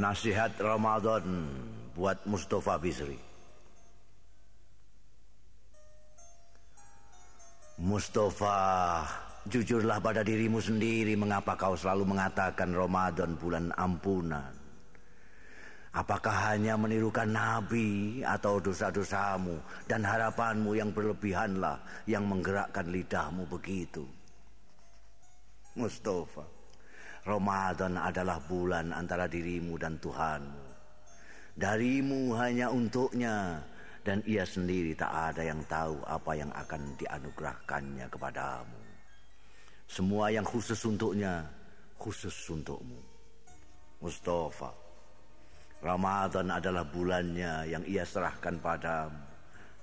Nasihat Ramadan buat Mustafa Bisri. Mustafa, jujurlah pada dirimu sendiri mengapa kau selalu mengatakan Ramadan bulan ampunan. Apakah hanya menirukan Nabi atau dosa-dosamu dan harapanmu yang berlebihanlah yang menggerakkan lidahmu begitu? Mustafa, Ramadan adalah bulan antara dirimu dan Tuhanmu. Darimu hanya untuknya dan ia sendiri tak ada yang tahu apa yang akan dianugerahkannya kepadamu. Semua yang khusus untuknya, khusus untukmu. Mustafa, Ramadan adalah bulannya yang ia serahkan padamu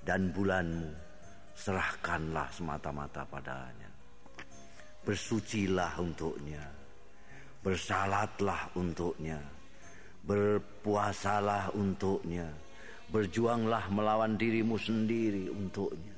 dan bulanmu serahkanlah semata-mata padanya. Bersucilah untuknya, bersalatlah untuknya, berpuasalah untuknya, berjuanglah melawan dirimu sendiri untuknya.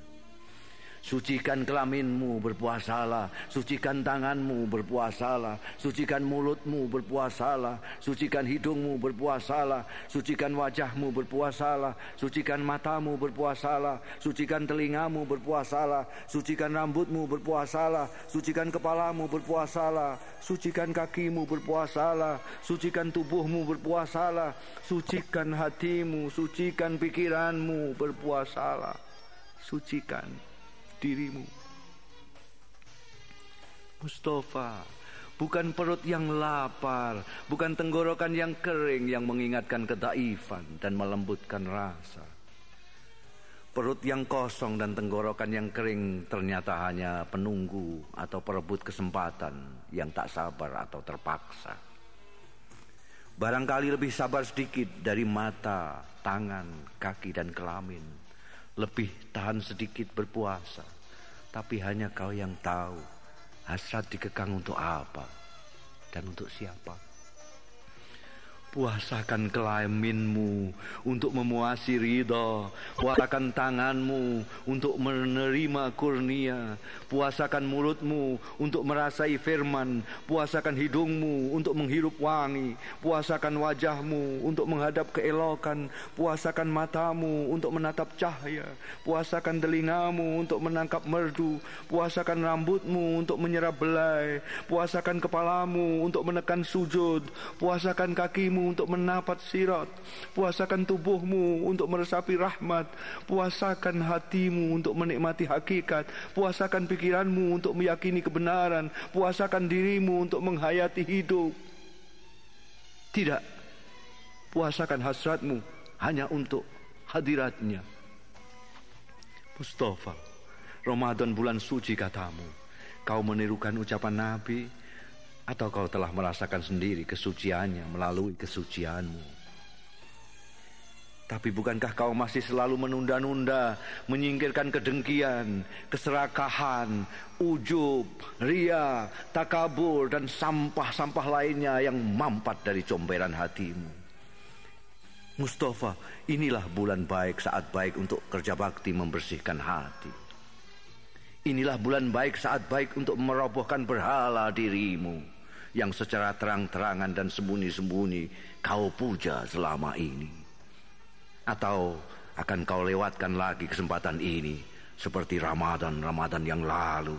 Sucikan kelaminmu berpuasalah Sucikan tanganmu berpuasalah Sucikan mulutmu berpuasalah Sucikan hidungmu berpuasalah Sucikan wajahmu berpuasalah Sucikan matamu berpuasalah Sucikan telingamu berpuasalah Sucikan rambutmu berpuasalah Sucikan kepalamu berpuasalah Sucikan kakimu berpuasalah Sucikan tubuhmu berpuasalah Sucikan hatimu Sucikan pikiranmu berpuasalah Sucikan dirimu. Mustafa, bukan perut yang lapar, bukan tenggorokan yang kering yang mengingatkan kedaifan dan melembutkan rasa. Perut yang kosong dan tenggorokan yang kering ternyata hanya penunggu atau perebut kesempatan yang tak sabar atau terpaksa. Barangkali lebih sabar sedikit dari mata, tangan, kaki, dan kelamin lebih tahan sedikit berpuasa. Tapi hanya kau yang tahu hasrat dikekang untuk apa dan untuk siapa. Puasakan kelaminmu untuk memuasi ridho. Puasakan tanganmu untuk menerima kurnia. Puasakan mulutmu untuk merasai firman. Puasakan hidungmu untuk menghirup wangi. Puasakan wajahmu untuk menghadap keelokan. Puasakan matamu untuk menatap cahaya. Puasakan telingamu untuk menangkap merdu. Puasakan rambutmu untuk menyerap belai. Puasakan kepalamu untuk menekan sujud. Puasakan kakimu untuk menapat sirat. Puasakan tubuhmu untuk meresapi rahmat. Puasakan hatimu untuk menikmati hakikat. Puasakan pikiranmu untuk meyakini kebenaran. Puasakan dirimu untuk menghayati hidup. Tidak. Puasakan hasratmu hanya untuk hadiratnya. Mustafa, Ramadan bulan suci katamu. Kau menirukan ucapan Nabi atau kau telah merasakan sendiri kesuciannya melalui kesucianmu? Tapi bukankah kau masih selalu menunda-nunda, menyingkirkan kedengkian, keserakahan, ujub, ria, takabur, dan sampah-sampah lainnya yang mampat dari comberan hatimu? Mustafa, inilah bulan baik saat baik untuk kerja bakti membersihkan hati. Inilah bulan baik saat baik untuk merobohkan berhala dirimu yang secara terang-terangan dan sembunyi-sembunyi kau puja selama ini? Atau akan kau lewatkan lagi kesempatan ini seperti Ramadan-Ramadan yang lalu?